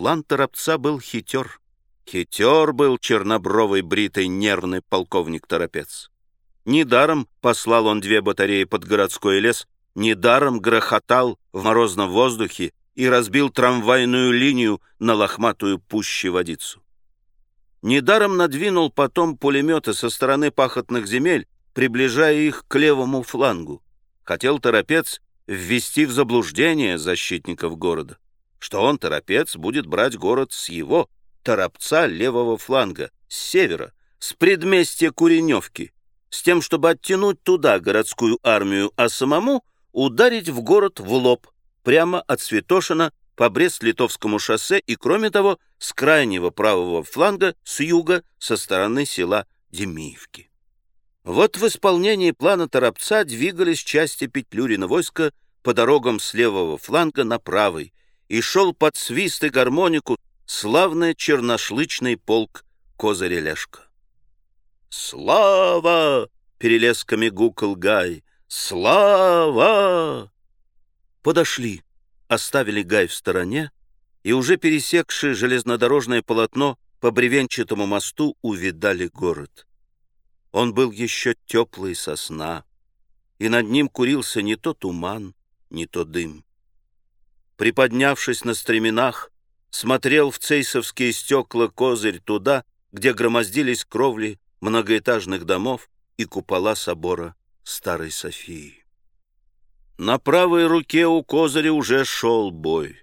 План Торопца был хитер. Хитер был чернобровый, бритый, нервный полковник Торопец. Недаром послал он две батареи под городской лес, недаром грохотал в морозном воздухе и разбил трамвайную линию на лохматую пущеводицу. Недаром надвинул потом пулеметы со стороны пахотных земель, приближая их к левому флангу. Хотел Торопец ввести в заблуждение защитников города, что он, Торопец, будет брать город с его, Торопца, левого фланга, с севера, с предместья Куреневки, с тем, чтобы оттянуть туда городскую армию, а самому ударить в город в лоб, прямо от Святошина по Брест-Литовскому шоссе и, кроме того, с крайнего правого фланга, с юга, со стороны села Демиевки. Вот в исполнении плана Торопца двигались части Петлюрина войска по дорогам с левого фланга на правый, и шел под свист и гармонику славный черношлычный полк Козыря Лешка. «Слава!» — перелесками гукал Гай. «Слава!» Подошли оставили Гай в стороне и, уже пересекшие железнодорожное полотно по бревенчатому мосту, увидали город. Он был еще теплый сосна, и над ним курился не то туман, не то дым. Приподнявшись на стременах, смотрел в цейсовские стекла козырь туда, где громоздились кровли многоэтажных домов и купола собора Старой Софии. На правой руке у Козыря уже шел бой.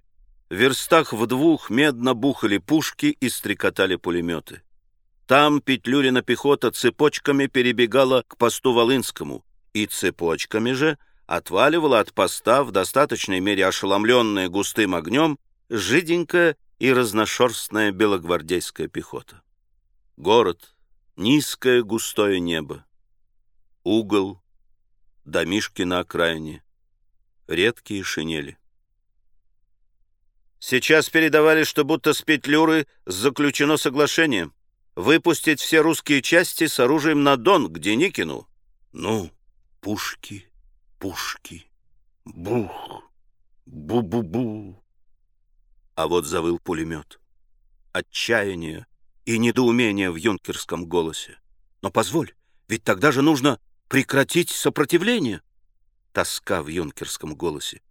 В верстах в двух медно бухали пушки и стрекотали пулеметы. Там Петлюрина пехота цепочками перебегала к посту Волынскому, и цепочками же отваливала от поста в достаточной мере ошеломленная густым огнем жиденькая и разношерстная белогвардейская пехота. Город, низкое густое небо, угол, домишки на окраине, редкие шинели. Сейчас передавали, что будто с Петлюры заключено соглашение выпустить все русские части с оружием на Дон, к Деникину. Ну, пушки, пушки, бух, бу-бу-бу. А вот завыл пулемет. Отчаяние и недоумение в юнкерском голосе. Но позволь, ведь тогда же нужно прекратить сопротивление тоска в юнкерском голосе.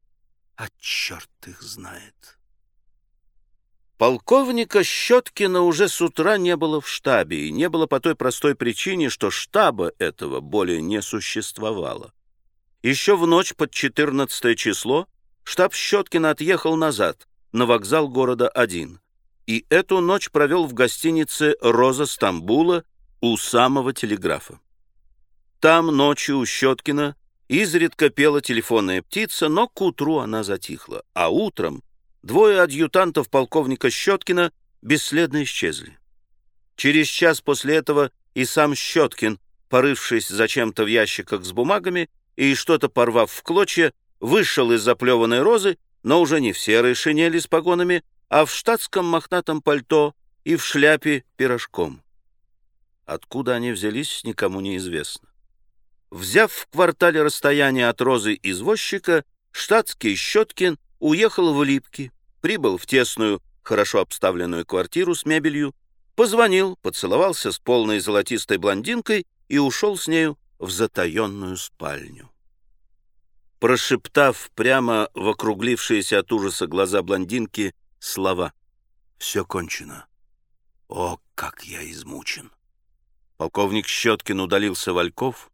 А черт их знает. Полковника Щеткина уже с утра не было в штабе, и не было по той простой причине, что штаба этого более не существовало. Еще в ночь под 14 число штаб Щеткина отъехал назад, на вокзал города один, и эту ночь провел в гостинице «Роза Стамбула» у самого телеграфа. Там ночью у Щеткина Изредка пела телефонная птица, но к утру она затихла, а утром двое адъютантов полковника Щеткина бесследно исчезли. Через час после этого и сам Щеткин, порывшись зачем-то в ящиках с бумагами и что-то порвав в клочья, вышел из заплеванной розы, но уже не в серой шинели с погонами, а в штатском мохнатом пальто и в шляпе пирожком. Откуда они взялись, никому не известно. Взяв в квартале расстояние от Розы извозчика, штатский Щеткин уехал в Липки, прибыл в тесную, хорошо обставленную квартиру с мебелью, позвонил, поцеловался с полной золотистой блондинкой и ушел с нею в затаенную спальню. Прошептав прямо в округлившиеся от ужаса глаза блондинки слова «Все кончено». О, как я измучен! Полковник Щеткин удалился в Ольков,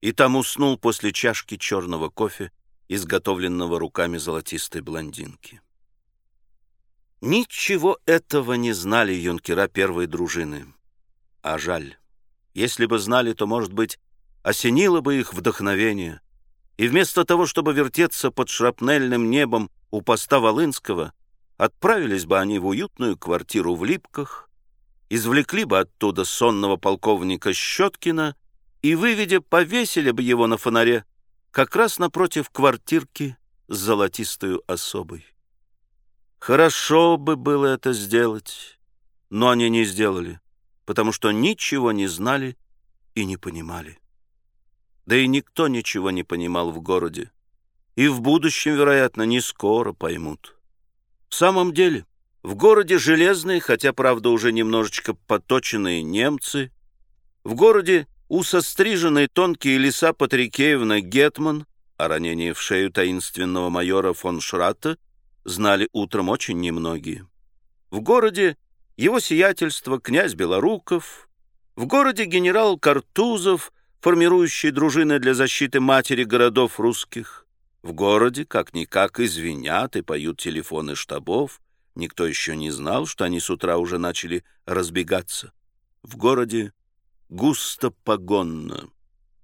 и там уснул после чашки черного кофе, изготовленного руками золотистой блондинки. Ничего этого не знали юнкера первой дружины. А жаль. Если бы знали, то, может быть, осенило бы их вдохновение, и вместо того, чтобы вертеться под шрапнельным небом у поста Волынского, отправились бы они в уютную квартиру в Липках, извлекли бы оттуда сонного полковника Щеткина и, выведя, повесили бы его на фонаре как раз напротив квартирки с золотистою особой. Хорошо бы было это сделать, но они не сделали, потому что ничего не знали и не понимали. Да и никто ничего не понимал в городе, и в будущем, вероятно, не скоро поймут. В самом деле, В городе Железный, хотя, правда, уже немножечко поточенные немцы. В городе усостриженные тонкие леса Патрикеевна Гетман, о ранении в шею таинственного майора фон Шратта, знали утром очень немногие. В городе его сиятельство князь Белоруков, в городе генерал Картузов, формирующий дружины для защиты матери городов русских. В городе, как-никак, извинят и поют телефоны штабов. Никто еще не знал, что они с утра уже начали разбегаться. В городе густо погонно.